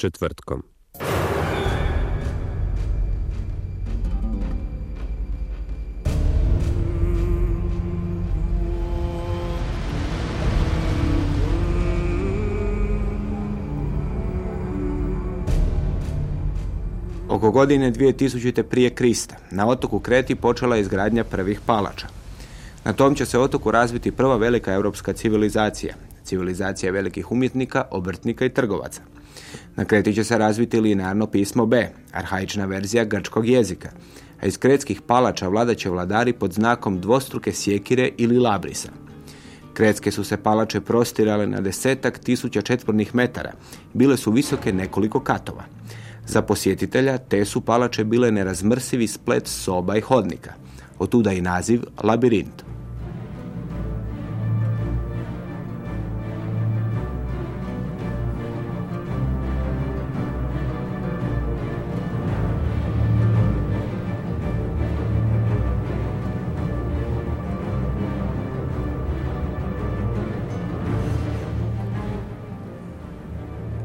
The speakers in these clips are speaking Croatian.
četvrtkom. Oko godine 2000. prije Krista na otoku Kreti počela je izgradnja prvih palača. Na tom će se otoku razviti prva velika europska civilizacija, civilizacija velikih umjetnika, obrtnika i trgovaca. Na Kreti će se razviti linearno pismo B, arhaična verzija grčkog jezika, a iz kretskih palača vladat će vladari pod znakom dvostruke sjekire ili labrisa. Kretske su se palače prostirale na desetak tisuća četvornih metara, bile su visoke nekoliko katova. Za posjetitelja te su palače bile nerazmrsivi splet soba i hodnika, otuda i naziv labirint.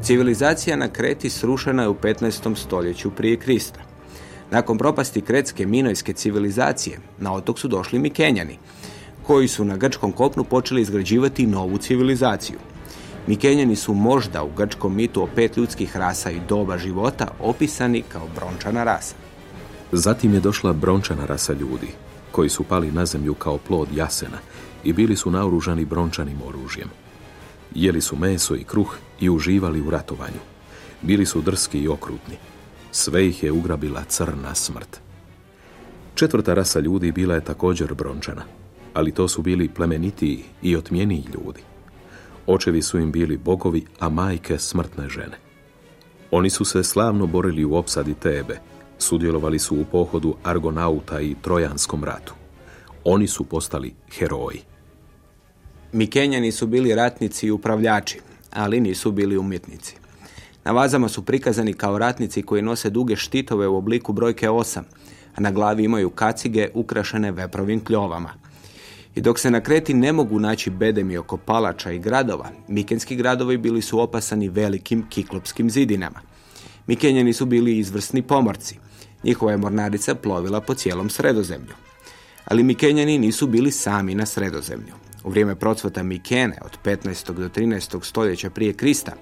Civilizacija na Kreti srušena je u 15. stoljeću prije Krista. Nakon propasti kretske minojske civilizacije, na otok su došli Mikenjani, koji su na grčkom kopnu počeli izgrađivati novu civilizaciju. Mikenjani su možda u grčkom mitu o pet ljudskih rasa i doba života opisani kao brončana rasa. Zatim je došla brončana rasa ljudi, koji su pali na zemlju kao plod jasena i bili su naoružani brončanim oružjem. Jeli su meso i kruh i uživali u ratovanju. Bili su drski i okrutni. Sve ih je ugrabila crna smrt. Četvrta rasa ljudi bila je također brončana, ali to su bili plemenitiji i otmjeniji ljudi. Očevi su im bili bogovi, a majke smrtne žene. Oni su se slavno borili u opsadi Tebe, sudjelovali su u pohodu Argonauta i Trojanskom ratu. Oni su postali heroji. Mikenjani su bili ratnici i upravljači, ali nisu bili umjetnici. Na vazama su prikazani kao ratnici koji nose duge štitove u obliku brojke 8, a na glavi imaju kacige ukrašene veprovim kljovama. I dok se na kreti ne mogu naći bedemi oko palača i gradova, mikenski gradovi bili su opasani velikim kiklopskim zidinama. Mikenjani su bili izvrsni pomorci. Njihova je mornarica plovila po cijelom sredozemlju. Ali Mikenjani nisu bili sami na sredozemlju. U vrijeme procvata Mikene od 15. do 13. stoljeća prije Krista,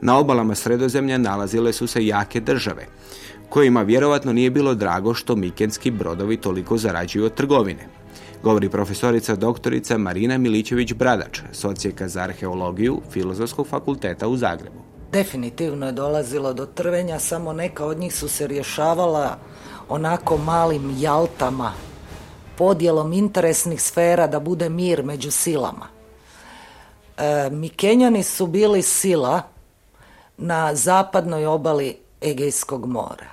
na obalama sredozemlja nalazile su se jake države, kojima vjerovatno nije bilo drago što mikenski brodovi toliko zarađuju od trgovine. Govori profesorica doktorica Marina Milićević-Bradač, socijeka za arheologiju Filozofskog fakulteta u Zagrebu. Definitivno je dolazilo do trvenja, samo neka od njih su se rješavala onako malim jaltama podjelom interesnih sfera da bude mir među silama. E, Mikenjani su bili sila na zapadnoj obali Egejskog mora.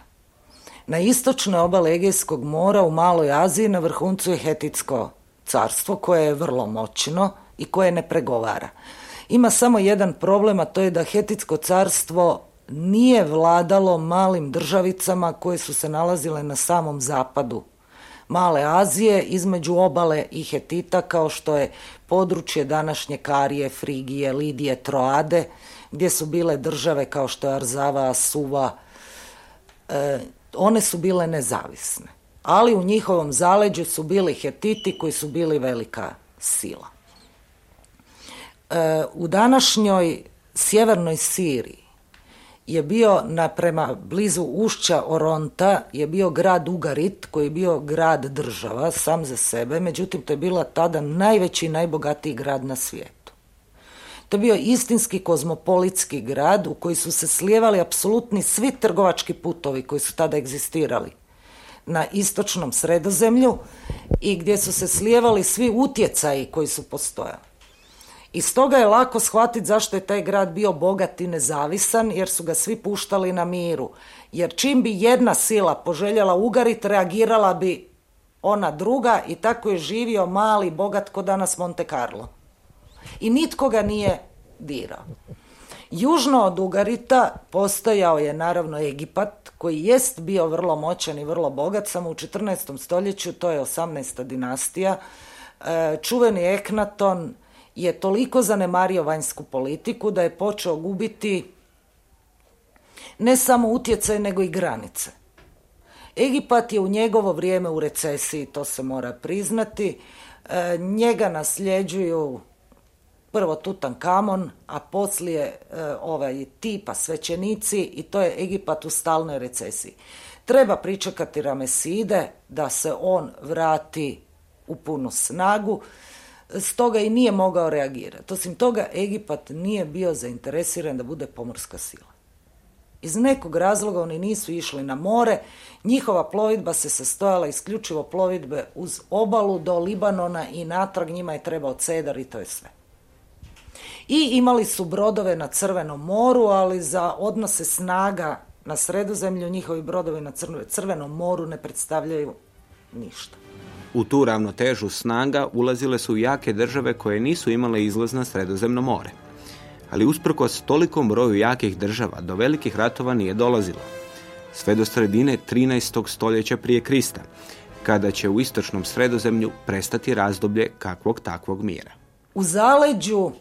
Na istočnoj obali Egejskog mora u Maloj Aziji na vrhuncu je Hetitsko carstvo koje je vrlo moćno i koje ne pregovara. Ima samo jedan problem, a to je da Hetitsko carstvo nije vladalo malim državicama koje su se nalazile na samom zapadu Male Azije između obale i Hetita kao što je područje današnje Karije, Frigije, Lidije, Troade, gdje su bile države kao što je Arzava, Suva, e, one su bile nezavisne. Ali u njihovom zaleđu su bili Hetiti koji su bili velika sila. E, u današnjoj sjevernoj Siriji je bio na prema blizu ušća Oronta je bio grad Ugarit koji je bio grad država sam za sebe, međutim to je bila tada najveći i najbogatiji grad na svijetu. To je bio istinski kozmopolitski grad u koji su se slijevali apsolutni svi trgovački putovi koji su tada egzistirali. na istočnom sredozemlju i gdje su se slijevali svi utjecaji koji su postojali. I stoga je lako shvatiti zašto je taj grad bio bogat i nezavisan, jer su ga svi puštali na miru. Jer čim bi jedna sila poželjela ugarit, reagirala bi ona druga i tako je živio mali, bogat ko danas Monte Carlo. I nitko ga nije dirao. Južno od Ugarita postojao je naravno Egipat, koji jest bio vrlo moćan i vrlo bogat, samo u 14. stoljeću, to je 18. dinastija. E, čuveni Eknaton je toliko zanemario vanjsku politiku da je počeo gubiti ne samo utjecaj, nego i granice. Egipat je u njegovo vrijeme u recesiji, to se mora priznati. E, njega nasljeđuju prvo Tutankamon, a poslije e, ovaj tipa svećenici i to je Egipat u stalnoj recesiji. Treba pričekati Rameside da se on vrati u punu snagu, stoga i nije mogao reagirati. Osim toga, Egipat nije bio zainteresiran da bude pomorska sila. Iz nekog razloga oni nisu išli na more, njihova plovidba se sastojala isključivo plovidbe uz obalu do Libanona i natrag njima je trebao cedar i to je sve. I imali su brodove na Crvenom moru, ali za odnose snaga na sredozemlju njihovi brodovi na Crvenom moru ne predstavljaju ništa. U tu ravnotežu snaga ulazile su jake države koje nisu imale izlaz na sredozemno more. Ali usprkos tolikom broju jakih država do velikih ratova nije dolazilo. Sve do sredine 13. stoljeća prije Krista, kada će u istočnom sredozemlju prestati razdoblje kakvog takvog mira. U zaleđu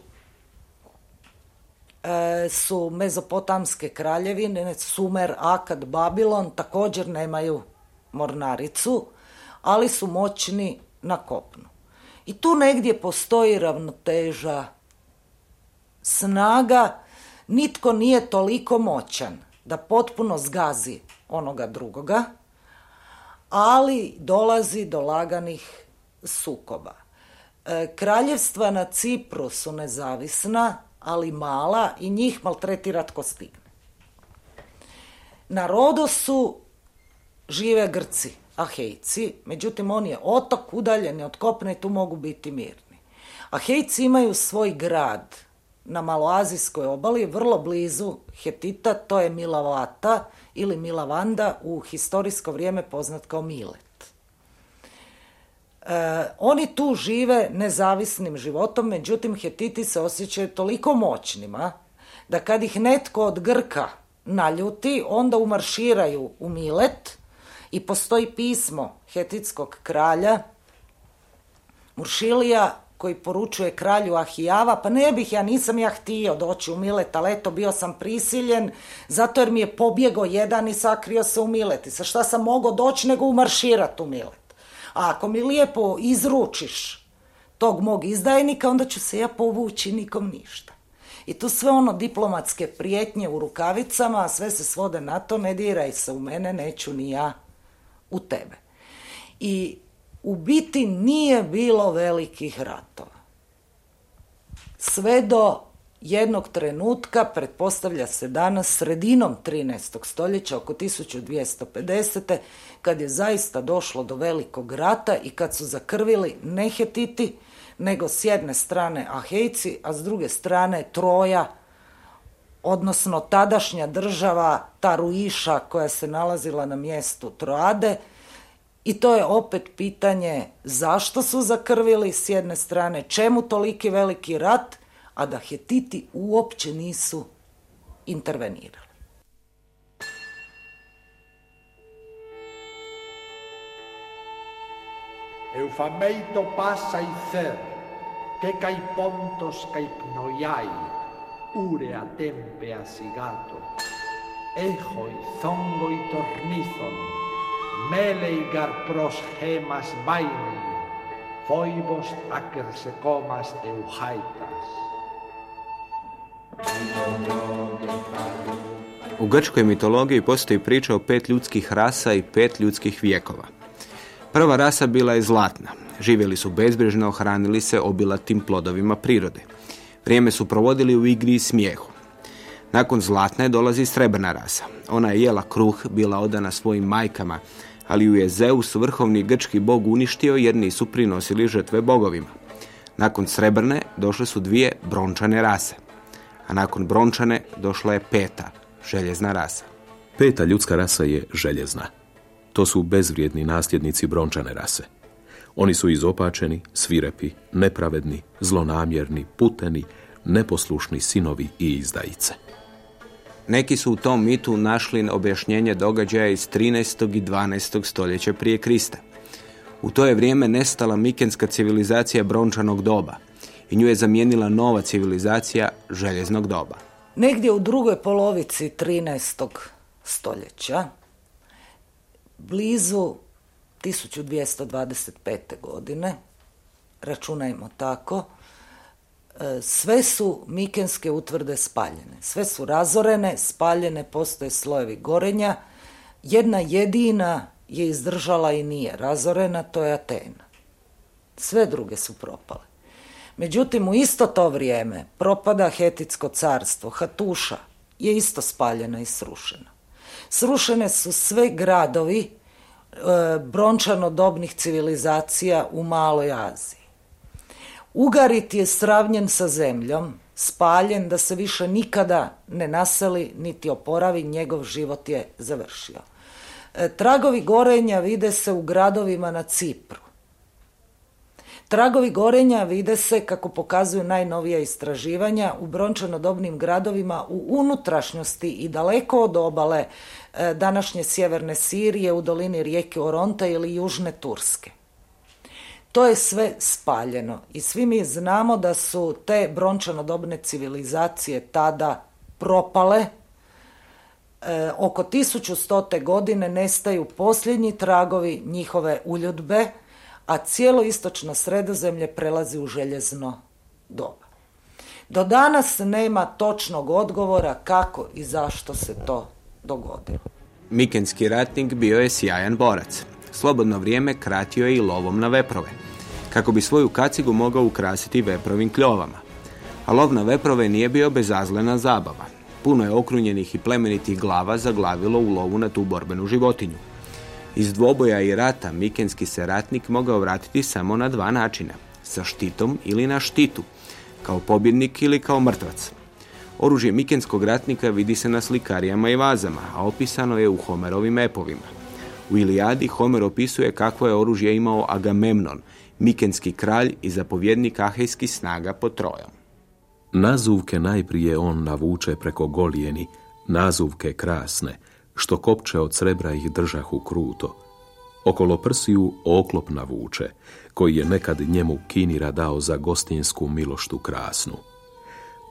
E, su mezopotamske kraljevine, Sumer, Akad, Babilon, također nemaju mornaricu, ali su moćni na kopnu. I tu negdje postoji ravnoteža snaga, nitko nije toliko moćan da potpuno zgazi onoga drugoga, ali dolazi do laganih sukoba. E, kraljevstva na Cipru su nezavisna, ali mala i njih maltretirat ko stigne. Na Rodosu žive Grci, Ahejci, međutim on je otok udaljen od kopne i tu mogu biti mirni. Ahejci imaju svoj grad na maloazijskoj obali, vrlo blizu Hetita, to je Milavata ili Milavanda u historijsko vrijeme poznat kao Mile. E, oni tu žive nezavisnim životom, međutim Hetiti se osjećaju toliko moćnima da kad ih netko od Grka naljuti, onda umarširaju u Milet i postoji pismo hetitskog kralja Muršilija koji poručuje kralju Ahijava, pa ne bih, ja nisam ja htio doći u Milet, ali eto bio sam prisiljen, zato jer mi je pobjego jedan i sakrio se u Milet. I sa šta sam mogao doći nego umarširati u Milet. A ako mi lijepo izručiš tog mog izdajnika, onda ću se ja povući nikom ništa. I tu sve ono diplomatske prijetnje u rukavicama, a sve se svode na to, ne diraj se u mene, neću ni ja u tebe. I u biti nije bilo velikih ratova. Sve do jednog trenutka, pretpostavlja se danas, sredinom 13. stoljeća, oko 1250. kad je zaista došlo do velikog rata i kad su zakrvili ne Hetiti, nego s jedne strane Ahejci, a s druge strane Troja, odnosno tadašnja država Taruiša koja se nalazila na mjestu Troade, i to je opet pitanje zašto su zakrvili s jedne strane, čemu toliki veliki rat a da Hetiti uopće nisu intervenirali. Eufameito passa i cer, che cai pontos cai pnoiai, ure a tempe sigato, ejo i zongo i tornizon, mele i garpros gemas vaini, foibos acersecomas eujaitas. U grčkoj mitologiji postoji priča o pet ljudskih rasa i pet ljudskih vijekova. Prva rasa bila je zlatna. Živjeli su bezbrižno, hranili se obilatim plodovima prirode. Vrijeme su provodili u igri i smijehu. Nakon zlatne dolazi srebrna rasa. Ona je jela kruh, bila odana svojim majkama, ali ju je Zeus, vrhovni grčki bog, uništio jer nisu prinosili žrtve bogovima. Nakon srebrne došle su dvije brončane rase, a nakon brončane došla je peta, željezna rasa. Peta ljudska rasa je željezna. To su bezvrijedni nasljednici brončane rase. Oni su izopačeni, svirepi, nepravedni, zlonamjerni, puteni, neposlušni sinovi i izdajice. Neki su u tom mitu našli objašnjenje događaja iz 13. i 12. stoljeća prije Krista. U to je vrijeme nestala mikenska civilizacija brončanog doba i nju je zamijenila nova civilizacija željeznog doba. Negdje u drugoj polovici 13. stoljeća, blizu 1225. godine, računajmo tako, e, sve su mikenske utvrde spaljene. Sve su razorene, spaljene, postoje slojevi gorenja. Jedna jedina je izdržala i nije razorena, to je Atena. Sve druge su propale. Međutim, u isto to vrijeme propada Hetitsko carstvo, Hatuša je isto spaljena i srušena. Srušene su sve gradovi brončano-dobnih civilizacija u Maloj Aziji. Ugarit je sravnjen sa zemljom, spaljen da se više nikada ne naseli niti oporavi, njegov život je završio. E, tragovi gorenja vide se u gradovima na Cipru. Tragovi gorenja vide se, kako pokazuju najnovija istraživanja, u brončanodobnim gradovima u unutrašnjosti i daleko od obale e, današnje sjeverne Sirije u dolini rijeke Oronta ili južne Turske. To je sve spaljeno i svi mi znamo da su te brončanodobne civilizacije tada propale. E, oko 1100. godine nestaju posljednji tragovi njihove uljudbe, a cijelo istočno sredozemlje prelazi u željezno doba. Do danas nema točnog odgovora kako i zašto se to dogodilo. Mikenski ratnik bio je sjajan borac. Slobodno vrijeme kratio je i lovom na veprove, kako bi svoju kacigu mogao ukrasiti veprovim kljovama. A lov na veprove nije bio bezazlena zabava. Puno je okrunjenih i plemenitih glava zaglavilo u lovu na tu borbenu životinju. Iz dvoboja i rata mikenski se ratnik mogao vratiti samo na dva načina, sa štitom ili na štitu, kao pobjednik ili kao mrtvac. Oružje mikenskog ratnika vidi se na slikarijama i vazama, a opisano je u Homerovim epovima. U Ilijadi Homer opisuje kakvo je oružje imao Agamemnon, mikenski kralj i zapovjednik ahejskih snaga pod Trojom. Nazuvke najprije on navuče preko golijeni, nazuvke krasne, što kopče od srebra ih držahu kruto. Okolo prsiju oklop navuče, koji je nekad njemu Kinira dao za gostinsku miloštu krasnu.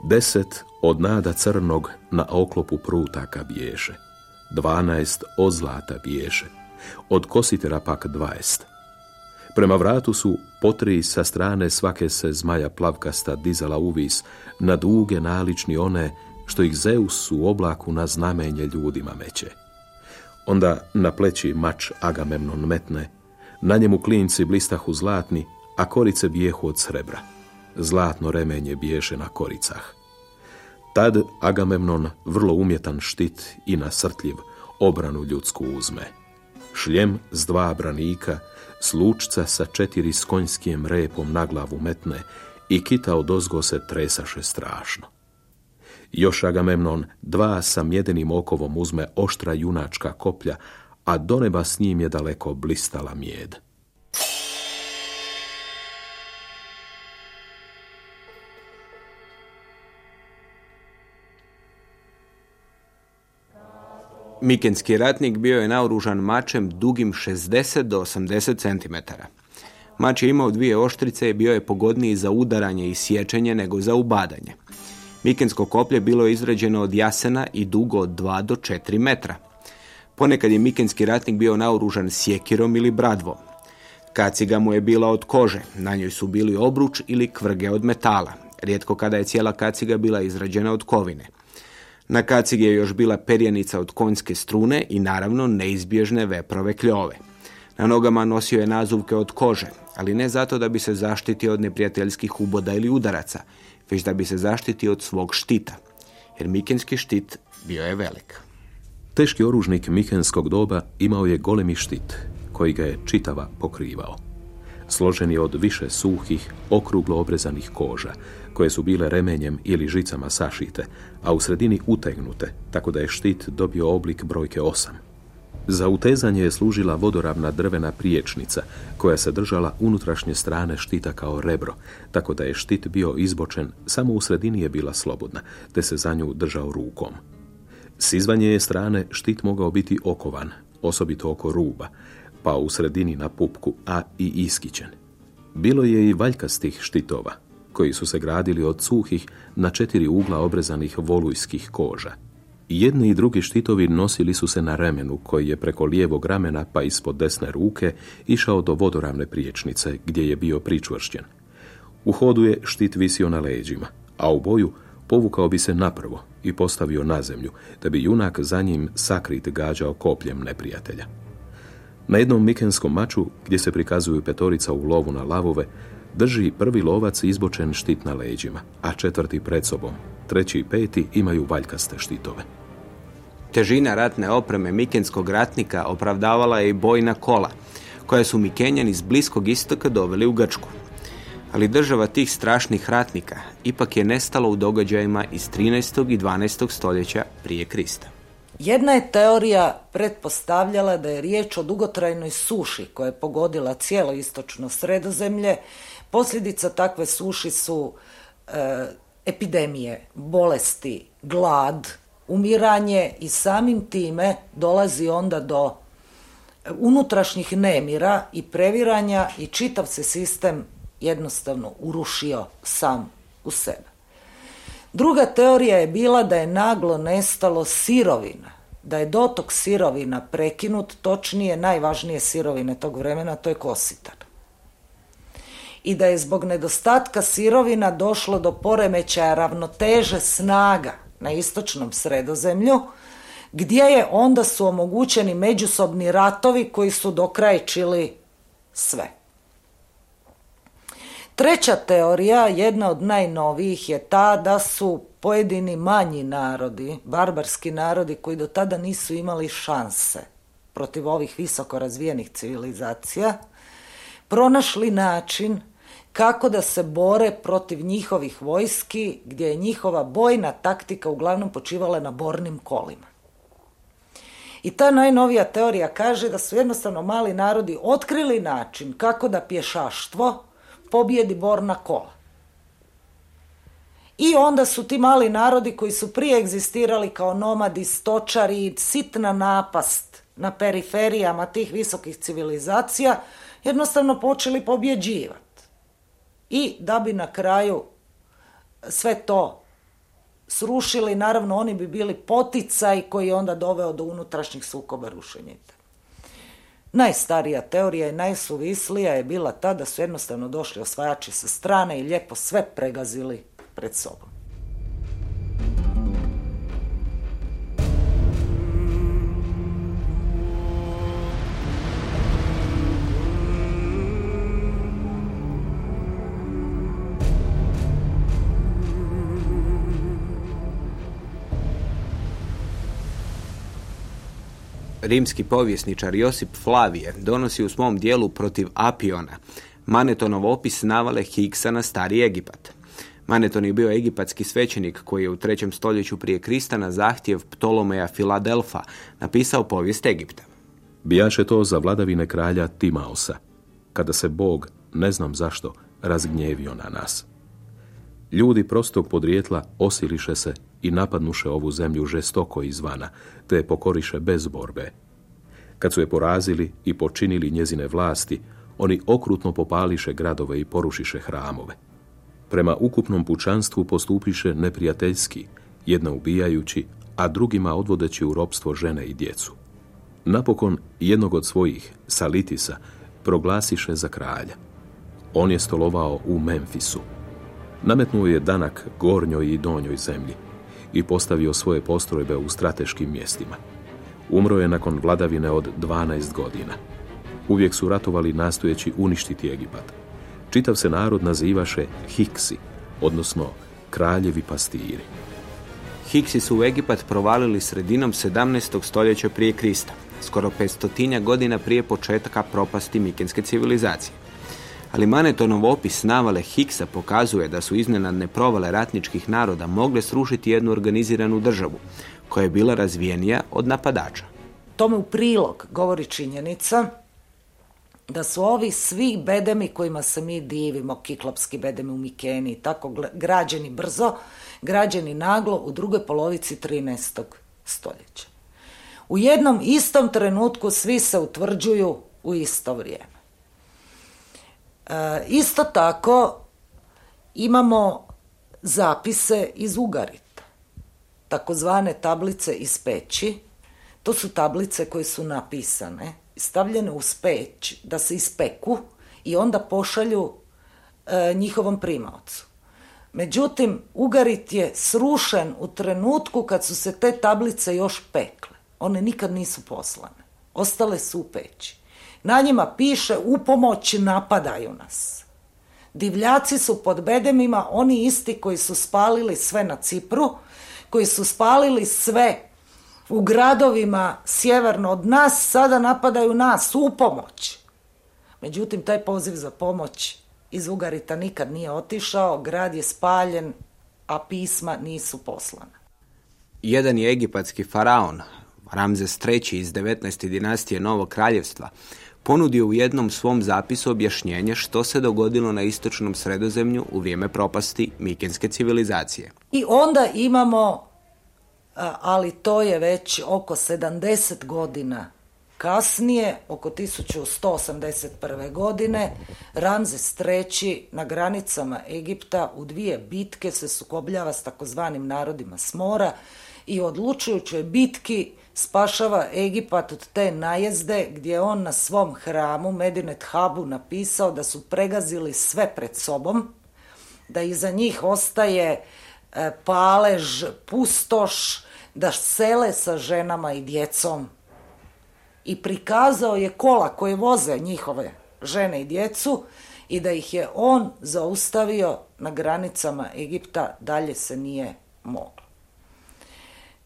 Deset od nada crnog na oklopu prutaka biješe, dvanaest od zlata biješe, od kositera pak dvaest. Prema vratu su potri sa strane svake se zmaja plavkasta dizala uvis, na duge nalični one što ih Zeus u oblaku na znamenje ljudima meće. Onda na pleći mač Agamemnon metne, na njemu klinci blistahu zlatni, a korice bijehu od srebra. Zlatno remenje biješe na koricah. Tad Agamemnon, vrlo umjetan štit i nasrtljiv, obranu ljudsku uzme. Šljem s dva branika, slučca sa četiri s konjskim repom na glavu metne i kita od ozgo se tresaše strašno. Još Agamemnon dva sa mjedenim okovom uzme oštra junačka koplja, a do neba s njim je daleko blistala mjed. Mikenski ratnik bio je naoružan mačem dugim 60 do 80 cm. Mač je imao dvije oštrice i bio je pogodniji za udaranje i sječenje nego za ubadanje. Mikensko koplje bilo je izrađeno od jasena i dugo od 2 do 4 metra. Ponekad je mikenski ratnik bio naoružan sjekirom ili bradvom. Kaciga mu je bila od kože, na njoj su bili obruč ili kvrge od metala. Rijetko kada je cijela kaciga bila izrađena od kovine. Na kacigi je još bila perjanica od konjske strune i naravno neizbježne veprove kljove. Na nogama nosio je nazuvke od kože, ali ne zato da bi se zaštitio od neprijateljskih uboda ili udaraca, već da bi se zaštitio od svog štita, jer mikenski štit bio je velik. Teški oružnik Mihenskog doba imao je golemi štit, koji ga je čitava pokrivao. Složen je od više suhih, okruglo obrezanih koža, koje su bile remenjem ili žicama sašite, a u sredini utegnute, tako da je štit dobio oblik brojke osam. Za utezanje je služila vodoravna drvena priječnica, koja se držala unutrašnje strane štita kao rebro, tako da je štit bio izbočen, samo u sredini je bila slobodna, te se za nju držao rukom. S izvanje je strane štit mogao biti okovan, osobito oko ruba, pa u sredini na pupku, a i iskićen. Bilo je i valjkastih štitova, koji su se gradili od suhih na četiri ugla obrezanih volujskih koža. Jedni i drugi štitovi nosili su se na remenu, koji je preko lijevog ramena pa ispod desne ruke išao do vodoravne priječnice, gdje je bio pričvršćen. U hodu je štit visio na leđima, a u boju povukao bi se naprvo i postavio na zemlju, da bi junak za njim sakrit gađao kopljem neprijatelja. Na jednom mikenskom maču, gdje se prikazuju petorica u lovu na lavove, drži prvi lovac izbočen štit na leđima, a četvrti pred sobom. Treći i peti imaju valjkaste štitove. Težina ratne opreme mikenskog ratnika opravdavala je i bojna kola, koja su Mikenjani iz Bliskog istoka doveli u Grčku. Ali država tih strašnih ratnika ipak je nestalo u događajima iz 13. i 12. stoljeća prije Krista. Jedna je teorija pretpostavljala da je riječ o dugotrajnoj suši koja je pogodila cijelo istočno sredozemlje. Posljedica takve suši su e, epidemije, bolesti, glad, umiranje i samim time dolazi onda do unutrašnjih nemira i previranja i čitav se sistem jednostavno urušio sam u sebe. Druga teorija je bila da je naglo nestalo sirovina, da je dotok sirovina prekinut, točnije najvažnije sirovine tog vremena, to je kositar. I da je zbog nedostatka sirovina došlo do poremećaja ravnoteže snaga na istočnom sredozemlju, gdje je onda su omogućeni međusobni ratovi koji su dokrajčili sve. Treća teorija, jedna od najnovijih, je ta da su pojedini manji narodi, barbarski narodi koji do tada nisu imali šanse protiv ovih visoko razvijenih civilizacija, pronašli način kako da se bore protiv njihovih vojski gdje je njihova bojna taktika uglavnom počivala na bornim kolima. I ta najnovija teorija kaže da su jednostavno mali narodi otkrili način kako da pješaštvo pobjedi borna kola. I onda su ti mali narodi koji su prije egzistirali kao nomadi, stočari, sitna napast na periferijama tih visokih civilizacija, jednostavno počeli pobjeđivati. I da bi na kraju sve to srušili, naravno oni bi bili poticaj koji je onda doveo do unutrašnjih sukoba rušenjita. Najstarija teorija i najsuvislija je bila ta da su jednostavno došli osvajači sa strane i lijepo sve pregazili pred sobom. Rimski povjesničar Josip Flavije donosi u svom dijelu protiv Apiona Manetonov opis navale Higsa na stari Egipat. Maneton je bio egipatski svećenik koji je u trećem stoljeću prije Krista na zahtjev Ptolomeja Filadelfa napisao povijest Egipta. Bijaše to za vladavine kralja Timaosa, kada se Bog, ne znam zašto, razgnjevio na nas. Ljudi prostog podrijetla osiliše se i napadnuše ovu zemlju žestoko izvana, te je pokoriše bez borbe. Kad su je porazili i počinili njezine vlasti, oni okrutno popališe gradove i porušiše hramove. Prema ukupnom pučanstvu postupiše neprijateljski, jedna ubijajući, a drugima odvodeći u ropstvo žene i djecu. Napokon jednog od svojih, Salitisa, proglasiše za kralja. On je stolovao u Memfisu. Nametnuo je danak gornjoj i donjoj zemlji i postavio svoje postrojbe u strateškim mjestima. Umro je nakon vladavine od 12 godina. Uvijek su ratovali nastojeći uništiti Egipat. Čitav se narod nazivaše Hiksi, odnosno kraljevi pastiri. Hiksi su u Egipat provalili sredinom 17. stoljeća prije Krista, skoro 500 godina prije početka propasti mikenske civilizacije. Ali Manetonov opis navale Hiksa pokazuje da su iznenadne provale ratničkih naroda mogle srušiti jednu organiziranu državu, koja je bila razvijenija od napadača. Tome u prilog govori činjenica da su ovi svi bedemi kojima se mi divimo, kiklopski bedemi u Mikeni, tako građeni brzo, građeni naglo u drugoj polovici 13. stoljeća. U jednom istom trenutku svi se utvrđuju u isto vrijeme. E, isto tako imamo zapise iz Ugarita, takozvane tablice iz peći. To su tablice koje su napisane, stavljene u peć da se ispeku i onda pošalju e, njihovom primaocu. Međutim, Ugarit je srušen u trenutku kad su se te tablice još pekle. One nikad nisu poslane. Ostale su u peći. Na njima piše u pomoć napadaju nas. Divljaci su pod bedemima oni isti koji su spalili sve na Cipru, koji su spalili sve u gradovima sjeverno od nas, sada napadaju nas u pomoć. Međutim, taj poziv za pomoć iz Ugarita nikad nije otišao, grad je spaljen, a pisma nisu poslana. Jedan je egipatski faraon, Ramzes III iz 19. dinastije Novog kraljevstva, ponudio u jednom svom zapisu objašnjenje što se dogodilo na istočnom sredozemlju u vrijeme propasti mikenske civilizacije. I onda imamo, ali to je već oko 70 godina kasnije, oko 1181. godine, Ramzes III na granicama Egipta u dvije bitke se sukobljava s takozvanim narodima Smora i odlučujućoj bitki spašava Egipat od te najezde gdje je on na svom hramu Medinet Habu napisao da su pregazili sve pred sobom, da iza njih ostaje e, palež, pustoš, da sele sa ženama i djecom. I prikazao je kola koje voze njihove žene i djecu i da ih je on zaustavio na granicama Egipta, dalje se nije moglo.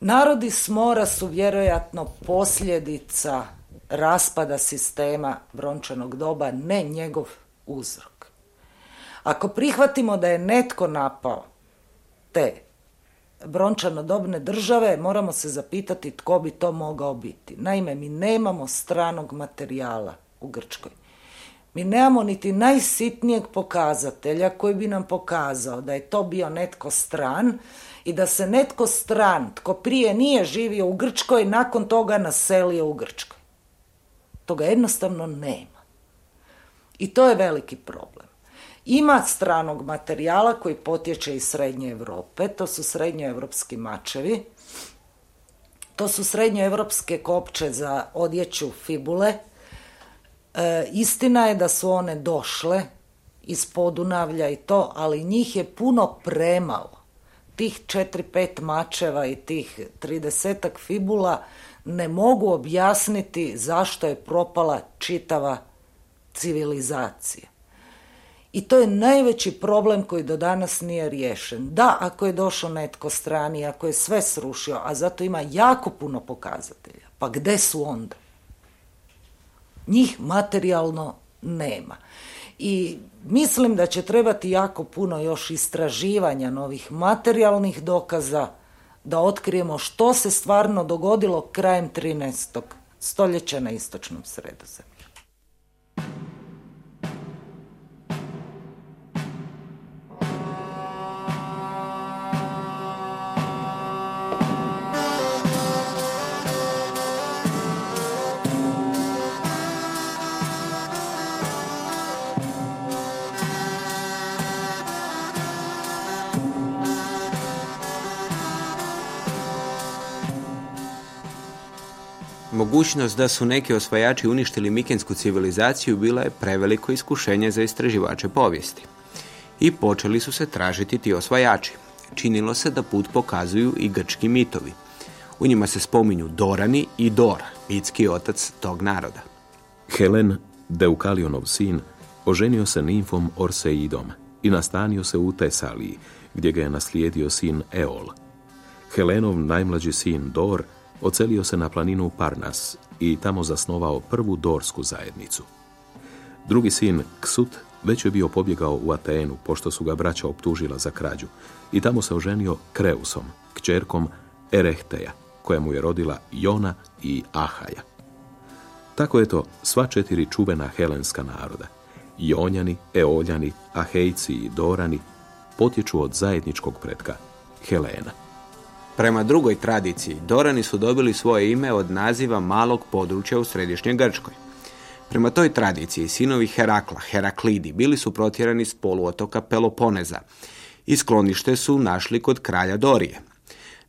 Narodi s mora su vjerojatno posljedica raspada sistema brončanog doba, ne njegov uzrok. Ako prihvatimo da je netko napao te brončanodobne države, moramo se zapitati tko bi to mogao biti. Naime, mi nemamo stranog materijala u Grčkoj. Mi nemamo niti najsitnijeg pokazatelja koji bi nam pokazao da je to bio netko stran, i da se netko stran, tko prije nije živio u Grčkoj, nakon toga naselio u Grčkoj. Toga jednostavno nema. I to je veliki problem. Ima stranog materijala koji potječe iz Srednje Europe, to su srednjoevropski mačevi, to su srednjoevropske kopče za odjeću fibule. E, istina je da su one došle iz Podunavlja i to, ali njih je puno premalo tih 4-5 mačeva i tih 30 fibula ne mogu objasniti zašto je propala čitava civilizacija. I to je najveći problem koji do danas nije riješen. Da, ako je došao netko strani, ako je sve srušio, a zato ima jako puno pokazatelja. Pa gde su onda? Njih materijalno nema i mislim da će trebati jako puno još istraživanja novih materijalnih dokaza da otkrijemo što se stvarno dogodilo krajem 13. stoljeća na istočnom sredozemlju. Mogućnost da su neki osvajači uništili mikensku civilizaciju bila je preveliko iskušenje za istraživače povijesti. I počeli su se tražiti ti osvajači. Činilo se da put pokazuju i grčki mitovi. U njima se spominju Dorani i Dor, mitski otac tog naroda. Helen, Deukalionov sin, oženio se nimfom Orseidom i nastanio se u Tesaliji, gdje ga je naslijedio sin Eol. Helenov najmlađi sin Dor ocelio se na planinu Parnas i tamo zasnovao prvu dorsku zajednicu. Drugi sin, Ksut, već je bio pobjegao u Atenu, pošto su ga braća optužila za krađu, i tamo se oženio Kreusom, kćerkom Erehteja, koja mu je rodila Jona i Ahaja. Tako je to sva četiri čuvena helenska naroda, Jonjani, Eoljani, Ahejci i Dorani, potječu od zajedničkog pretka, Helena. Prema drugoj tradiciji, Dorani su dobili svoje ime od naziva malog područja u središnjoj Grčkoj. Prema toj tradiciji, sinovi Herakla, Heraklidi, bili su protjerani s poluotoka Peloponeza i sklonište su našli kod kralja Dorije.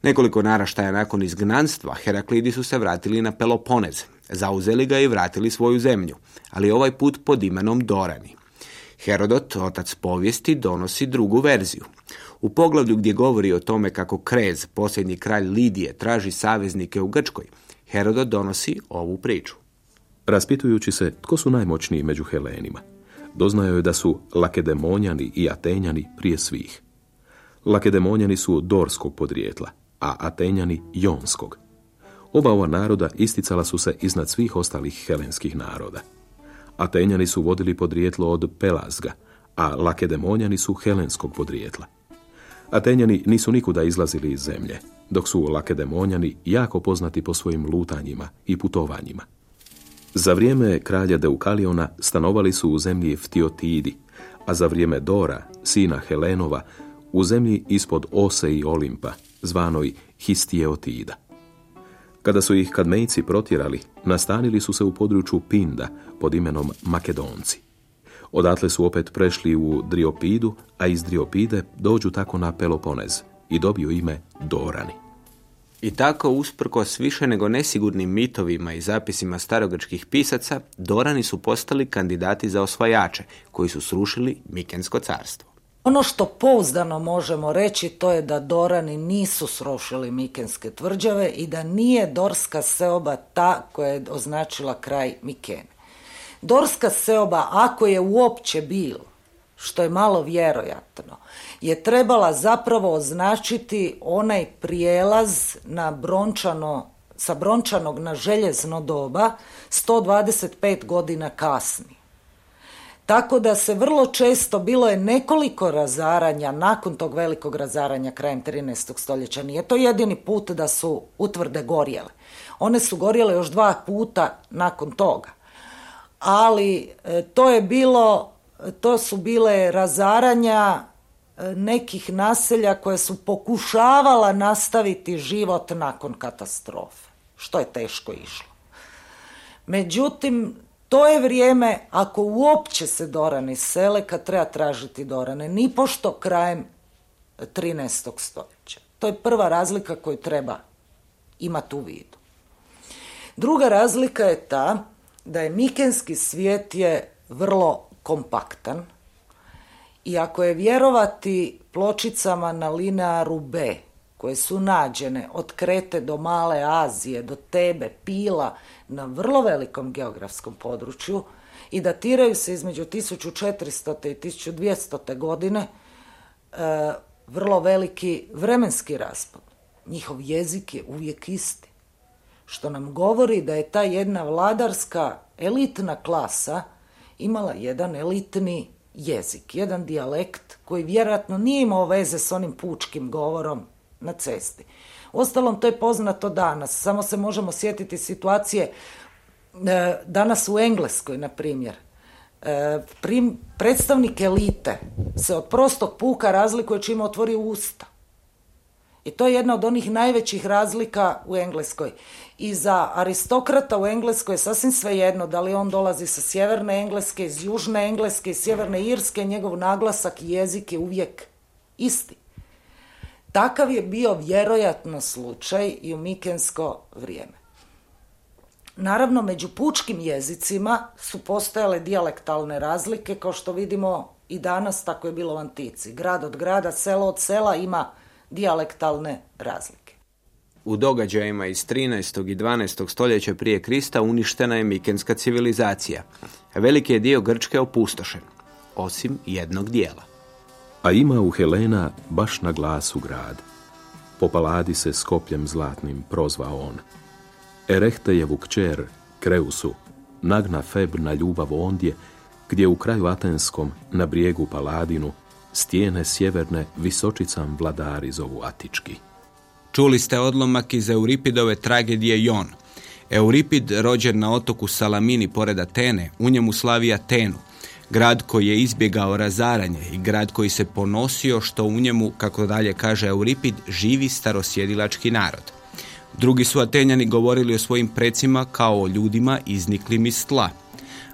Nekoliko naraštaja nakon izgnanstva, Heraklidi su se vratili na Peloponez, zauzeli ga i vratili svoju zemlju, ali ovaj put pod imenom Dorani. Herodot, otac povijesti, donosi drugu verziju. U poglavlju gdje govori o tome kako Krez, posljednji kralj Lidije, traži saveznike u Grčkoj, Herodot donosi ovu priču. Raspitujući se tko su najmoćniji među Helenima, doznajo je da su Lakedemonjani i Atenjani prije svih. Lakedemonjani su dorskog podrijetla, a Atenjani jonskog. Oba ova naroda isticala su se iznad svih ostalih helenskih naroda. Atenjani su vodili podrijetlo od Pelazga, a Lakedemonjani su helenskog podrijetla. Atenjani nisu nikuda izlazili iz zemlje, dok su Lakedemonjani jako poznati po svojim lutanjima i putovanjima. Za vrijeme kralja Deukaliona stanovali su u zemlji Ftiotidi, a za vrijeme Dora, sina Helenova, u zemlji ispod Ose i Olimpa, zvanoj Histieotida. Kada su ih kadmejci protjerali, nastanili su se u području Pinda pod imenom Makedonci. Odatle su opet prešli u Driopidu, a iz Driopide dođu tako na Peloponez i dobiju ime Dorani. I tako, usprkos više nego nesigurnim mitovima i zapisima starogrčkih pisaca, Dorani su postali kandidati za osvajače, koji su srušili Mikensko carstvo. Ono što pouzdano možemo reći to je da Dorani nisu srušili Mikenske tvrđave i da nije Dorska seoba ta koja je označila kraj Mikene. Dorska seoba, ako je uopće bilo, što je malo vjerojatno, je trebala zapravo označiti onaj prijelaz na brončano, sa brončanog na željezno doba 125 godina kasnije. Tako da se vrlo često bilo je nekoliko razaranja nakon tog velikog razaranja krajem 13. stoljeća. Nije to jedini put da su utvrde gorjele. One su gorjele još dva puta nakon toga. Ali e, to je bilo, to su bile razaranja e, nekih naselja koje su pokušavala nastaviti život nakon katastrofe, što je teško išlo. Međutim, to je vrijeme, ako uopće se Dorani sele, kad treba tražiti Dorane, ni pošto krajem 13. stoljeća. To je prva razlika koju treba imati u vidu. Druga razlika je ta da je Mikenski svijet je vrlo kompaktan i ako je vjerovati pločicama na linearu B, koje su nađene od Krete do Male Azije, do Tebe, Pila, na vrlo velikom geografskom području i datiraju se između 1400. i 1200. godine e, vrlo veliki vremenski raspad. Njihov jezik je uvijek isti. Što nam govori da je ta jedna vladarska elitna klasa imala jedan elitni jezik, jedan dijalekt koji vjerojatno nije imao veze s onim pučkim govorom na cesti. Ostalom, to je poznato danas. Samo se možemo sjetiti situacije e, danas u Engleskoj, na primjer. E, predstavnik elite se od prostog puka razlikuje čim otvori usta. I to je jedna od onih najvećih razlika u Engleskoj. I za aristokrata u Engleskoj je sasvim svejedno da li on dolazi sa sjeverne Engleske, iz južne Engleske, iz sjeverne Irske, njegov naglasak i jezik je uvijek isti. Takav je bio vjerojatno slučaj i u Mikensko vrijeme. Naravno, među pučkim jezicima su postojale dijalektalne razlike, kao što vidimo i danas, tako je bilo u Antici. Grad od grada, selo od sela ima dijalektalne razlike. U događajima iz 13. i 12. stoljeća prije Krista uništena je mikenska civilizacija. Veliki je dio Grčke opustošen, osim jednog dijela a ima u Helena baš na glasu grad. po paladi se skopljem zlatnim prozvao on. Erehtejevu kćer, Kreusu, nagna Feb na ljubav ondje, gdje u kraju Atenskom, na brijegu Paladinu, stijene sjeverne visočicam vladari zovu Atički. Čuli ste odlomak iz Euripidove tragedije Jon. Euripid, rođen na otoku Salamini pored Atene, u njemu slavi Atenu, grad koji je izbjegao razaranje i grad koji se ponosio što u njemu, kako dalje kaže Euripid, živi starosjedilački narod. Drugi su Atenjani govorili o svojim precima kao o ljudima izniklim iz tla.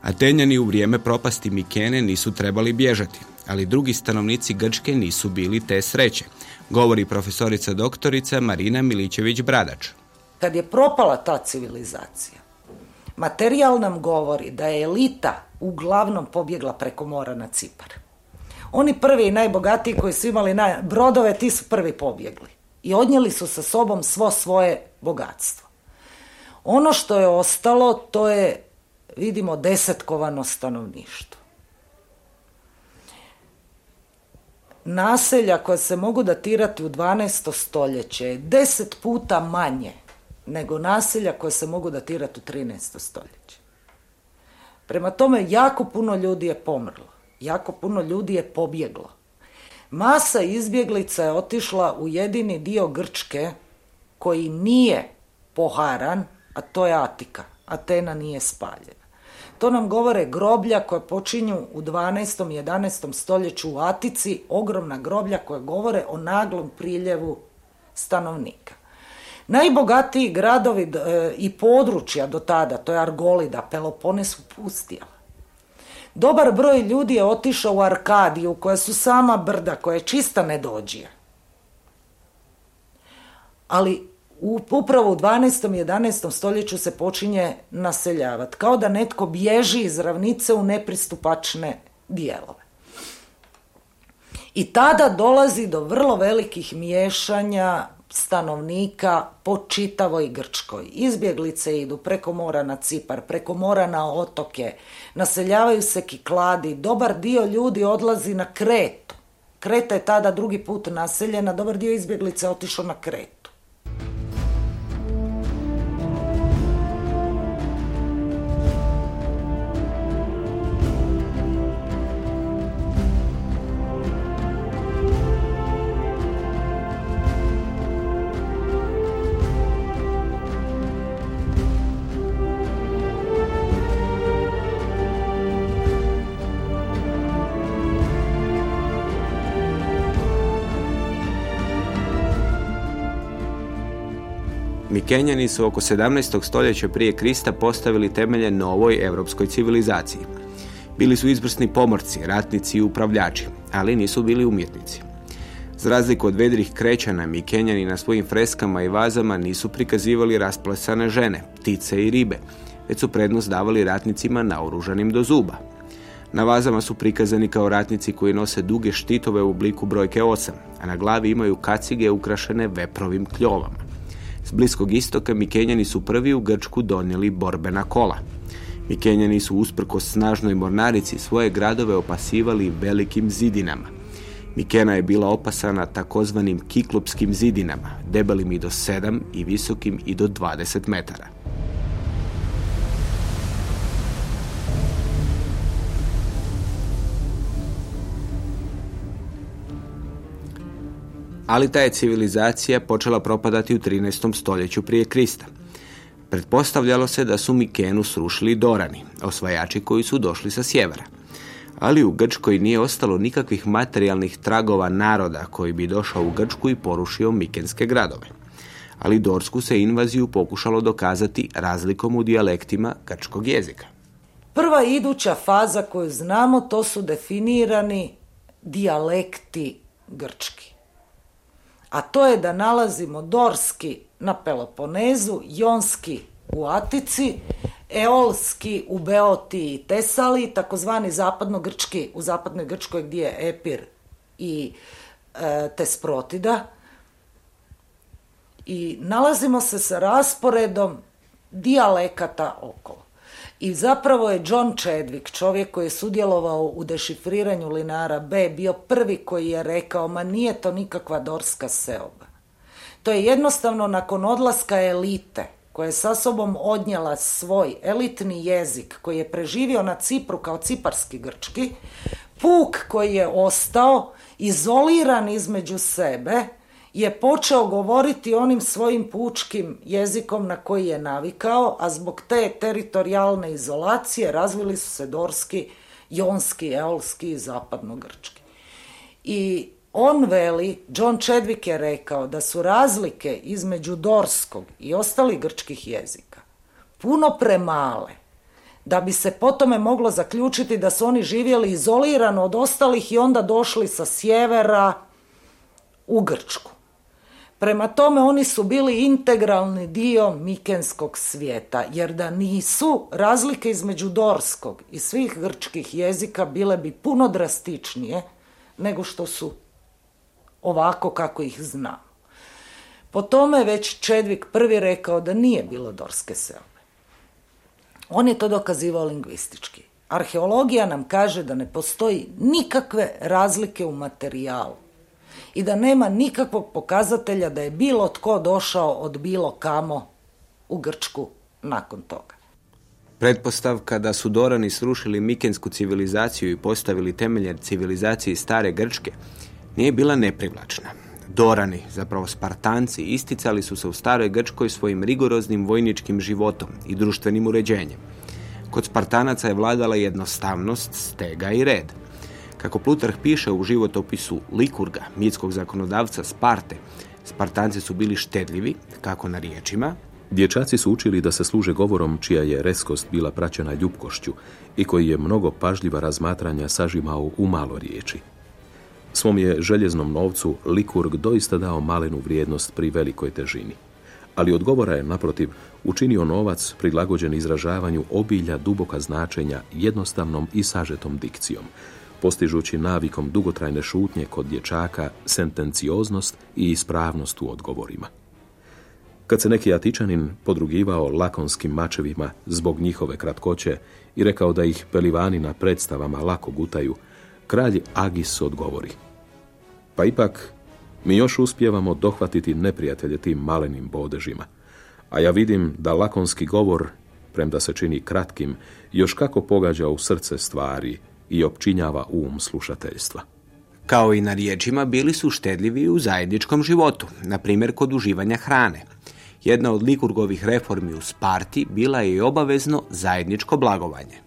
Atenjani u vrijeme propasti Mikene nisu trebali bježati, ali drugi stanovnici Grčke nisu bili te sreće, govori profesorica doktorica Marina Milićević-Bradač. Kad je propala ta civilizacija, materijal nam govori da je elita uglavnom pobjegla preko mora na Cipar. Oni prvi i najbogatiji koji su imali na brodove, ti su prvi pobjegli. I odnijeli su sa sobom svo svoje bogatstvo. Ono što je ostalo, to je, vidimo, desetkovano stanovništvo. Naselja koja se mogu datirati u 12. stoljeće je deset puta manje nego naselja koja se mogu datirati u 13. stoljeće. Prema tome, jako puno ljudi je pomrlo. Jako puno ljudi je pobjeglo. Masa izbjeglica je otišla u jedini dio Grčke koji nije poharan, a to je Atika. Atena nije spaljena. To nam govore groblja koja počinju u 12. i 11. stoljeću u Atici, ogromna groblja koja govore o naglom priljevu stanovnika. Najbogatiji gradovi e, i područja do tada, to je Argolida, Pelopones pustija. Dobar broj ljudi je otišao u Arkadiju, koja su sama brda, koja je čista nedođija. Ali upravo u 12. i 11. stoljeću se počinje naseljavati. Kao da netko bježi iz ravnice u nepristupačne dijelove. I tada dolazi do vrlo velikih miješanja stanovnika po čitavoj Grčkoj. Izbjeglice idu preko mora na Cipar, preko mora na otoke, naseljavaju se kikladi, dobar dio ljudi odlazi na Kretu. Kreta je tada drugi put naseljena, dobar dio izbjeglice otišao na Kretu. Mikenjani su oko 17. stoljeća prije Krista postavili temelje novoj europskoj civilizaciji. Bili su izvrsni pomorci, ratnici i upravljači, ali nisu bili umjetnici. Za razliku od vedrih krećana, Mikenjani na svojim freskama i vazama nisu prikazivali rasplesane žene, ptice i ribe, već su prednost davali ratnicima naoružanim do zuba. Na vazama su prikazani kao ratnici koji nose duge štitove u obliku brojke 8, a na glavi imaju kacige ukrašene veprovim kljovama. S Bliskog istoka Mikenjani su prvi u Grčku donijeli borbena kola. Mikenjani su usprkos snažnoj mornarici svoje gradove opasivali velikim zidinama. Mikena je bila opasana takozvanim kiklopskim zidinama, debelim i do 7 i visokim i do 20 metara. Ali ta je civilizacija počela propadati u 13. stoljeću prije Krista. Pretpostavljalo se da su Mikenu srušili Dorani, osvajači koji su došli sa sjevera. Ali u Grčkoj nije ostalo nikakvih materijalnih tragova naroda koji bi došao u Grčku i porušio Mikenske gradove. Ali Dorsku se invaziju pokušalo dokazati razlikom u dijalektima grčkog jezika. Prva iduća faza koju znamo to su definirani dijalekti grčki a to je da nalazimo Dorski na Peloponezu, Jonski u Atici, Eolski u Beoti i Tesali, takozvani zapadno-grčki u zapadnoj Grčkoj gdje je Epir i e, Tesprotida. I nalazimo se sa rasporedom dijalekata okolo. I zapravo je John Chadwick, čovjek koji je sudjelovao u dešifriranju linara B, bio prvi koji je rekao, ma nije to nikakva dorska seoba. To je jednostavno nakon odlaska elite koja je sa sobom odnijela svoj elitni jezik koji je preživio na Cipru kao ciparski grčki, puk koji je ostao izoliran između sebe je počeo govoriti onim svojim pučkim jezikom na koji je navikao, a zbog te teritorijalne izolacije razvili su se dorski, jonski, eolski i zapadno-grčki. I on veli, John Chadwick je rekao da su razlike između dorskog i ostalih grčkih jezika puno premale da bi se po tome moglo zaključiti da su oni živjeli izolirano od ostalih i onda došli sa sjevera u Grčku. Prema tome oni su bili integralni dio mikenskog svijeta, jer da nisu, razlike između dorskog i svih grčkih jezika bile bi puno drastičnije nego što su ovako kako ih znam. Po tome je već Čedvik prvi rekao da nije bilo dorske selbe. On je to dokazivao lingvistički. Arheologija nam kaže da ne postoji nikakve razlike u materijalu i da nema nikakvog pokazatelja da je bilo tko došao od bilo kamo u Grčku nakon toga. Pretpostavka da su Dorani srušili mikensku civilizaciju i postavili temelje civilizaciji stare Grčke nije bila neprivlačna. Dorani, zapravo Spartanci, isticali su se u staroj Grčkoj svojim rigoroznim vojničkim životom i društvenim uređenjem. Kod Spartanaca je vladala jednostavnost, stega i red. Kako Plutarh piše u životopisu Likurga, mitskog zakonodavca Sparte, Spartanci su bili štedljivi, kako na riječima, Dječaci su učili da se služe govorom čija je reskost bila praćena ljubkošću i koji je mnogo pažljiva razmatranja sažimao u malo riječi. Svom je željeznom novcu Likurg doista dao malenu vrijednost pri velikoj težini. Ali odgovora je, naprotiv, učinio novac prilagođen izražavanju obilja duboka značenja jednostavnom i sažetom dikcijom, postižući navikom dugotrajne šutnje kod dječaka sentencioznost i ispravnost u odgovorima. Kad se neki atičanin podrugivao lakonskim mačevima zbog njihove kratkoće i rekao da ih pelivani na predstavama lako gutaju, kralj Agis odgovori – pa ipak, mi još uspijevamo dohvatiti neprijatelje tim malenim bodežima. A ja vidim da lakonski govor, premda se čini kratkim, još kako pogađa u srce stvari i opčinjava um slušateljstva. Kao i na riječima bili su štedljivi u zajedničkom životu, na primjer kod uživanja hrane. Jedna od likurgovih reformi u Sparti bila je i obavezno zajedničko blagovanje.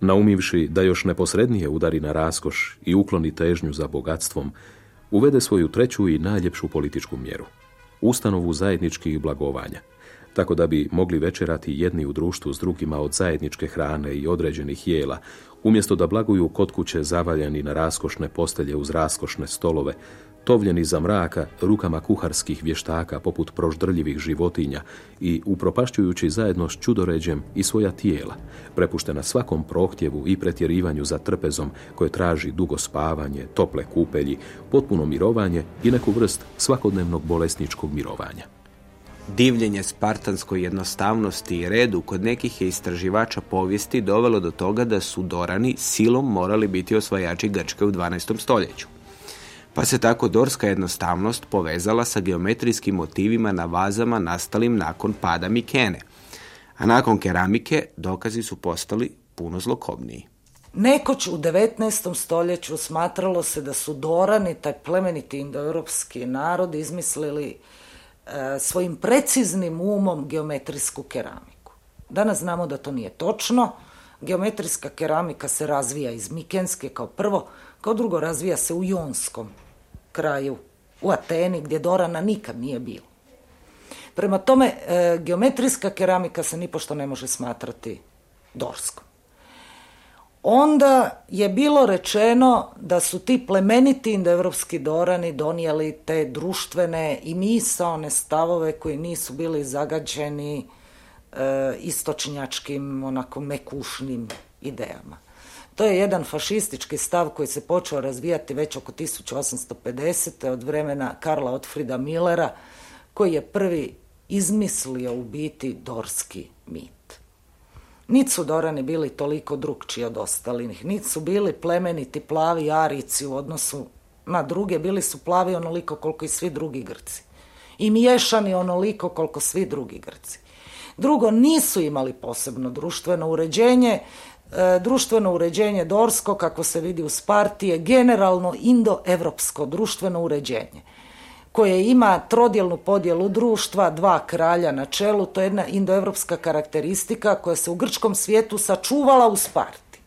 Naumivši da još neposrednije udari na raskoš i ukloni težnju za bogatstvom, uvede svoju treću i najljepšu političku mjeru, ustanovu zajedničkih blagovanja, tako da bi mogli večerati jedni u društvu s drugima od zajedničke hrane i određenih jela, umjesto da blaguju kod kuće zavaljani na raskošne postelje uz raskošne stolove, tovljeni za mraka rukama kuharskih vještaka poput proždrljivih životinja i upropašćujući zajedno s čudoređem i svoja tijela, prepuštena svakom prohtjevu i pretjerivanju za trpezom koje traži dugo spavanje, tople kupelji, potpuno mirovanje i neku vrst svakodnevnog bolesničkog mirovanja. Divljenje spartanskoj jednostavnosti i redu kod nekih je istraživača povijesti dovelo do toga da su Dorani silom morali biti osvajači Grčke u 12. stoljeću pa se tako dorska jednostavnost povezala sa geometrijskim motivima na vazama nastalim nakon pada Mikene. A nakon keramike dokazi su postali puno zlokobniji. Nekoć u 19. stoljeću smatralo se da su Dorani, taj plemeniti indoeuropski narod, izmislili svojim preciznim umom geometrijsku keramiku. Danas znamo da to nije točno. Geometrijska keramika se razvija iz Mikenske kao prvo, kao drugo razvija se u Jonskom kraju, u Ateni gdje Dorana nikad nije bilo. Prema tome, e, geometrijska keramika se nipošto ne može smatrati dorskom. Onda je bilo rečeno da su ti plemeniti indoevropski dorani donijeli te društvene i misaone stavove koji nisu bili zagađeni e, istočnjačkim, onako mekušnim idejama. To je jedan fašistički stav koji se počeo razvijati već oko 1850. od vremena Karla Otfrida Millera, koji je prvi izmislio u biti dorski mit. Niti su Dorani bili toliko drugčiji od ostalih, niti su bili plemeniti plavi arici u odnosu na druge, bili su plavi onoliko koliko i svi drugi Grci. i miješani onoliko koliko svi drugi Grci. Drugo, nisu imali posebno društveno uređenje, e, društveno uređenje Dorsko, kako se vidi u Sparti, je generalno indoevropsko društveno uređenje koje ima trodjelnu podjelu društva, dva kralja na čelu, to je jedna indoevropska karakteristika koja se u grčkom svijetu sačuvala u Sparti,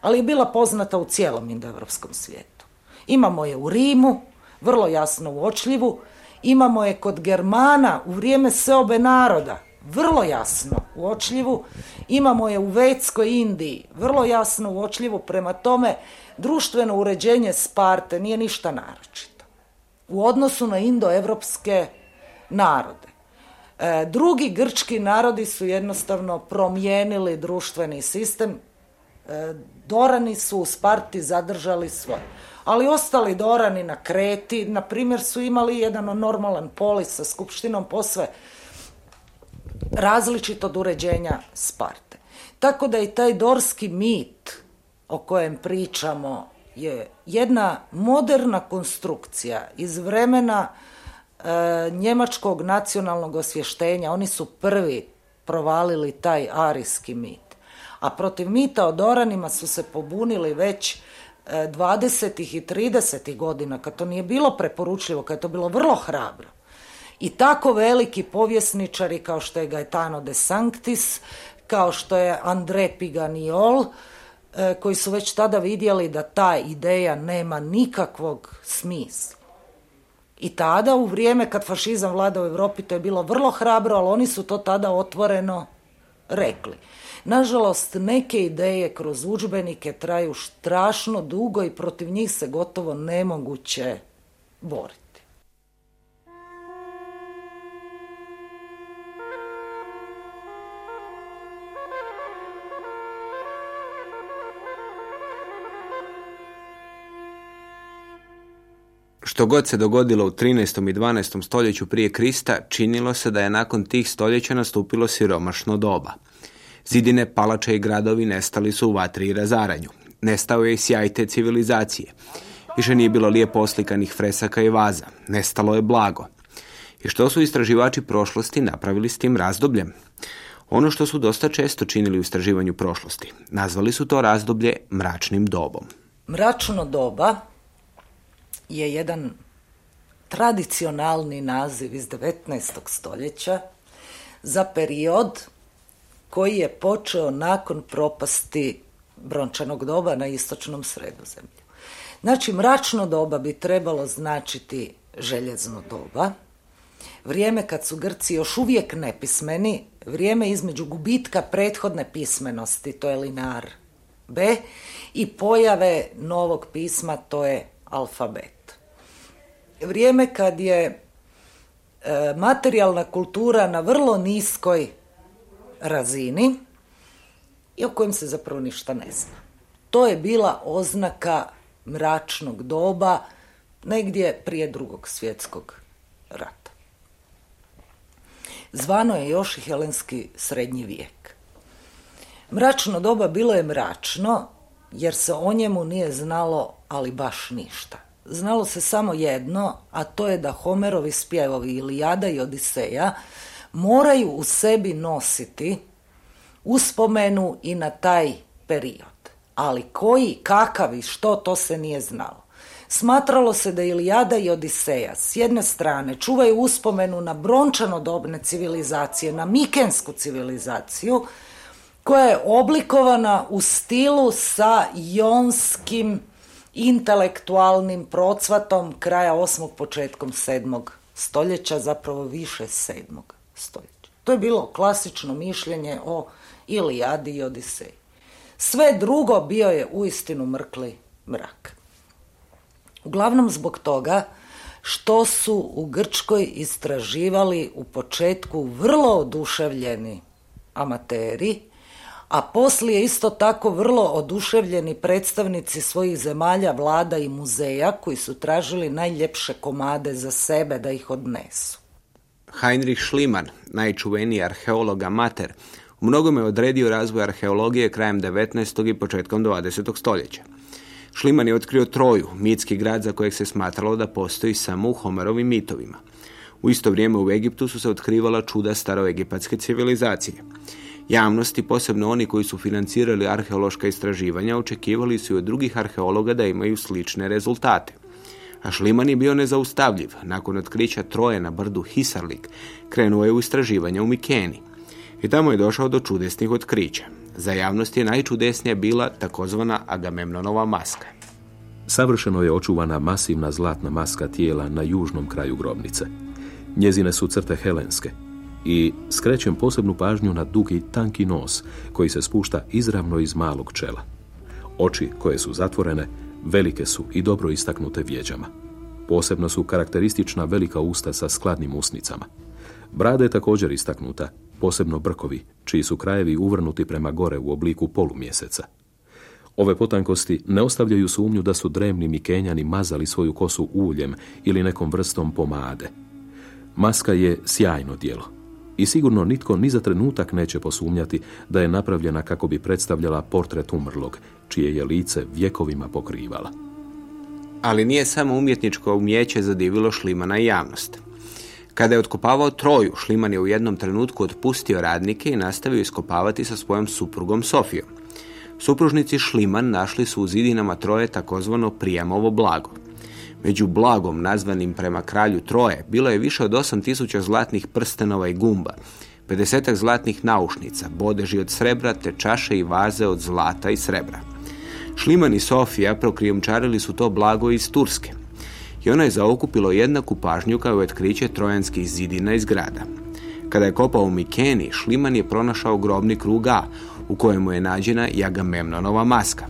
ali je bila poznata u cijelom indoevropskom svijetu. Imamo je u Rimu, vrlo jasno uočljivu, imamo je kod Germana u vrijeme seobe naroda, vrlo jasno uočljivu, imamo je u Vetskoj Indiji, vrlo jasno uočljivu, prema tome društveno uređenje Sparte nije ništa naročito u odnosu na indoevropske narode. E, drugi grčki narodi su jednostavno promijenili društveni sistem, e, Dorani su u Sparti zadržali svoje. Ali ostali Dorani na Kreti, na primjer, su imali jedan normalan polis sa skupštinom posve različit od uređenja Sparte. Tako da i taj dorski mit o kojem pričamo je jedna moderna konstrukcija iz vremena e, njemačkog nacionalnog osvještenja. Oni su prvi provalili taj arijski mit. A protiv mita o Doranima su se pobunili već 20. E, i 30. godina, kad to nije bilo preporučljivo, kad je to bilo vrlo hrabro. I tako veliki povjesničari kao što je Gaetano de Sanctis, kao što je André Piganiol, koji su već tada vidjeli da ta ideja nema nikakvog smisla. I tada u vrijeme kad fašizam vlada u Europi to je bilo vrlo hrabro, ali oni su to tada otvoreno rekli. Nažalost, neke ideje kroz udžbenike traju strašno dugo i protiv njih se gotovo nemoguće boriti. Što god se dogodilo u 13. i 12. stoljeću prije Krista, činilo se da je nakon tih stoljeća nastupilo siromašno doba. Zidine, palače i gradovi nestali su u vatri i razaranju. Nestao je i sjaj te civilizacije. Više nije bilo lijepo oslikanih fresaka i vaza. Nestalo je blago. I što su istraživači prošlosti napravili s tim razdobljem? Ono što su dosta često činili u istraživanju prošlosti. Nazvali su to razdoblje mračnim dobom. Mračno doba je jedan tradicionalni naziv iz 19. stoljeća za period koji je počeo nakon propasti brončanog doba na istočnom sredozemlju. Znači, mračno doba bi trebalo značiti željezno doba, vrijeme kad su Grci još uvijek nepismeni, vrijeme između gubitka prethodne pismenosti, to je linar B, i pojave novog pisma, to je alfabet vrijeme kad je e, materijalna kultura na vrlo niskoj razini i o kojem se zapravo ništa ne zna. To je bila oznaka mračnog doba negdje prije drugog svjetskog rata. Zvano je još i helenski srednji vijek. Mračno doba bilo je mračno jer se o njemu nije znalo ali baš ništa znalo se samo jedno, a to je da Homerovi spjevovi Ilijada i Odiseja moraju u sebi nositi uspomenu i na taj period. Ali koji, kakav i što, to se nije znalo. Smatralo se da Ilijada i Odiseja s jedne strane čuvaju uspomenu na brončanodobne civilizacije, na mikensku civilizaciju, koja je oblikovana u stilu sa jonskim intelektualnim procvatom kraja osmog početkom sedmog stoljeća, zapravo više sedmog stoljeća. To je bilo klasično mišljenje o Ilijadi i Odiseji. Sve drugo bio je uistinu mrkli mrak. Uglavnom zbog toga što su u Grčkoj istraživali u početku vrlo oduševljeni amateri a poslije isto tako vrlo oduševljeni predstavnici svojih zemalja, vlada i muzeja koji su tražili najljepše komade za sebe da ih odnesu. Heinrich Schliemann, najčuveniji arheolog amater, u mnogome je odredio razvoj arheologije krajem 19. i početkom 20. stoljeća. Šliman je otkrio Troju, mitski grad za kojeg se smatralo da postoji samo u Homerovim mitovima. U isto vrijeme u Egiptu su se otkrivala čuda staroegipatske civilizacije. Javnosti, posebno oni koji su financirali arheološka istraživanja, očekivali su i od drugih arheologa da imaju slične rezultate. A Šliman je bio nezaustavljiv. Nakon otkrića Troje na brdu Hisarlik, krenuo je u istraživanje u Mikeni. I tamo je došao do čudesnih otkrića. Za javnost je najčudesnija bila takozvana Agamemnonova maska. Savršeno je očuvana masivna zlatna maska tijela na južnom kraju grobnice. Njezine su crte helenske i skrećem posebnu pažnju na dugi tanki nos koji se spušta izravno iz malog čela. Oči koje su zatvorene velike su i dobro istaknute vjeđama. Posebno su karakteristična velika usta sa skladnim usnicama. Brada je također istaknuta, posebno brkovi, čiji su krajevi uvrnuti prema gore u obliku polumjeseca. Ove potankosti ne ostavljaju sumnju da su drevni mikenjani mazali svoju kosu uljem ili nekom vrstom pomade. Maska je sjajno djelo i sigurno nitko ni za trenutak neće posumnjati da je napravljena kako bi predstavljala portret umrlog, čije je lice vjekovima pokrivala. Ali nije samo umjetničko umjeće zadivilo Šlimana i javnost. Kada je otkopavao Troju, Šliman je u jednom trenutku otpustio radnike i nastavio iskopavati sa svojom suprugom Sofijom. Supružnici Šliman našli su u zidinama Troje takozvano prijamovo blago. Među blagom nazvanim prema kralju Troje bilo je više od 8000 zlatnih prstenova i gumba, 50 zlatnih naušnica, bodeži od srebra te čaše i vaze od zlata i srebra. Šliman i Sofija prokrijumčarili su to blago iz Turske i ono je zaokupilo jednaku pažnju kao i otkriće trojanskih zidina iz grada. Kada je kopao u Mikeni, Šliman je pronašao grobni kruga u kojemu je nađena i Agamemnonova maska,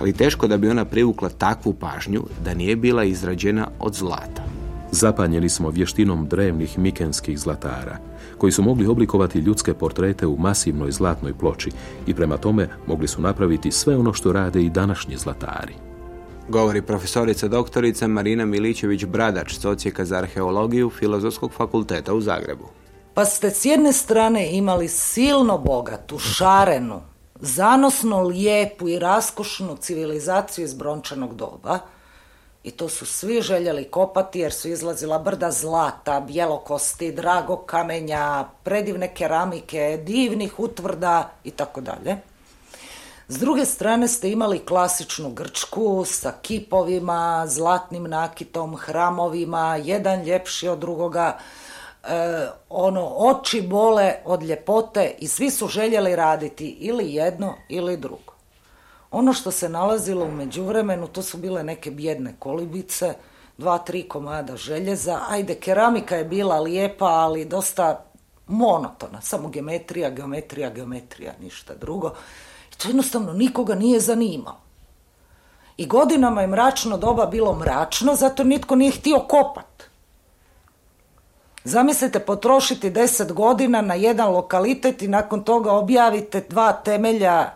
ali teško da bi ona privukla takvu pažnju da nije bila izrađena od zlata. Zapanjeni smo vještinom drevnih mikenskih zlatara, koji su mogli oblikovati ljudske portrete u masivnoj zlatnoj ploči i prema tome mogli su napraviti sve ono što rade i današnji zlatari. Govori profesorica doktorica Marina Milićević-Bradač s za arheologiju Filozofskog fakulteta u Zagrebu. Pa ste s jedne strane imali silno bogatu, šarenu, zanosno lijepu i raskošnu civilizaciju iz brončanog doba i to su svi željeli kopati jer su izlazila brda zlata, bjelokosti, dragog kamenja, predivne keramike, divnih utvrda i tako dalje. S druge strane ste imali klasičnu Grčku sa kipovima, zlatnim nakitom, hramovima, jedan ljepši od drugoga, e, ono, oči bole od ljepote i svi su željeli raditi ili jedno ili drugo. Ono što se nalazilo u međuvremenu, to su bile neke bjedne kolibice, dva, tri komada željeza, ajde, keramika je bila lijepa, ali dosta monotona, samo geometrija, geometrija, geometrija, ništa drugo. I to jednostavno nikoga nije zanimalo. I godinama je mračno doba bilo mračno, zato nitko nije htio kopat. Zamislite potrošiti deset godina na jedan lokalitet i nakon toga objavite dva temelja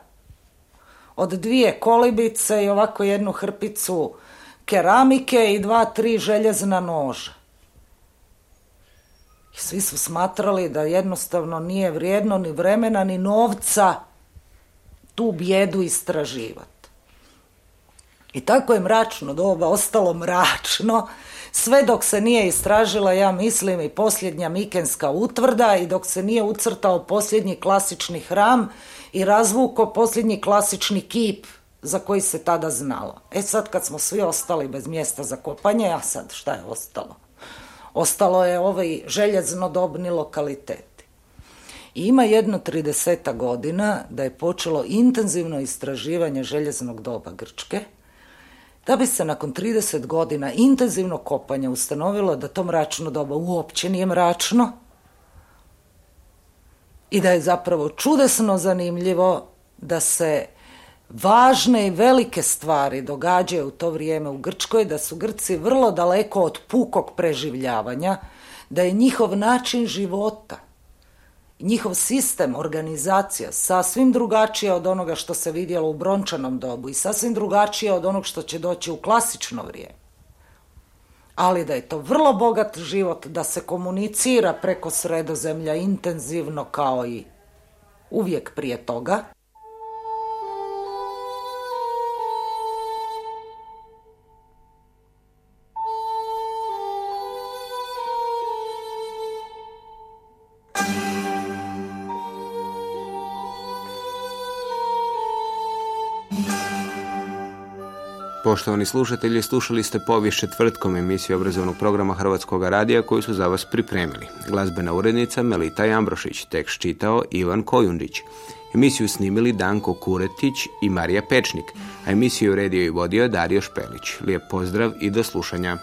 od dvije kolibice i ovako jednu hrpicu keramike i dva, tri željezna noža. I svi su smatrali da jednostavno nije vrijedno ni vremena ni novca tu bjedu istraživati. I tako je mračno doba ostalo mračno sve dok se nije istražila, ja mislim, i posljednja Mikenska utvrda i dok se nije ucrtao posljednji klasični hram i razvuko posljednji klasični kip za koji se tada znalo. E sad kad smo svi ostali bez mjesta za kopanje, a sad šta je ostalo? Ostalo je ovaj željeznodobni lokaliteti. I ima jedno 30 godina da je počelo intenzivno istraživanje željeznog doba Grčke, da bi se nakon 30 godina intenzivnog kopanja ustanovilo da to mračno doba uopće nije mračno i da je zapravo čudesno zanimljivo da se važne i velike stvari događaju u to vrijeme u Grčkoj, da su Grci vrlo daleko od pukog preživljavanja, da je njihov način života – njihov sistem, organizacija sasvim drugačija od onoga što se vidjelo u brončanom dobu i sasvim drugačija od onog što će doći u klasično vrijeme. Ali da je to vrlo bogat život, da se komunicira preko sredozemlja intenzivno kao i uvijek prije toga. Poštovani slušatelji, slušali ste povijest četvrtkom emisiju obrazovnog programa Hrvatskog radija koju su za vas pripremili. Glazbena urednica Melita Jambrošić, tekst čitao Ivan Kojundić. Emisiju snimili Danko Kuretić i Marija Pečnik, a emisiju redio i vodio Dario Špelić. Lijep pozdrav i do slušanja.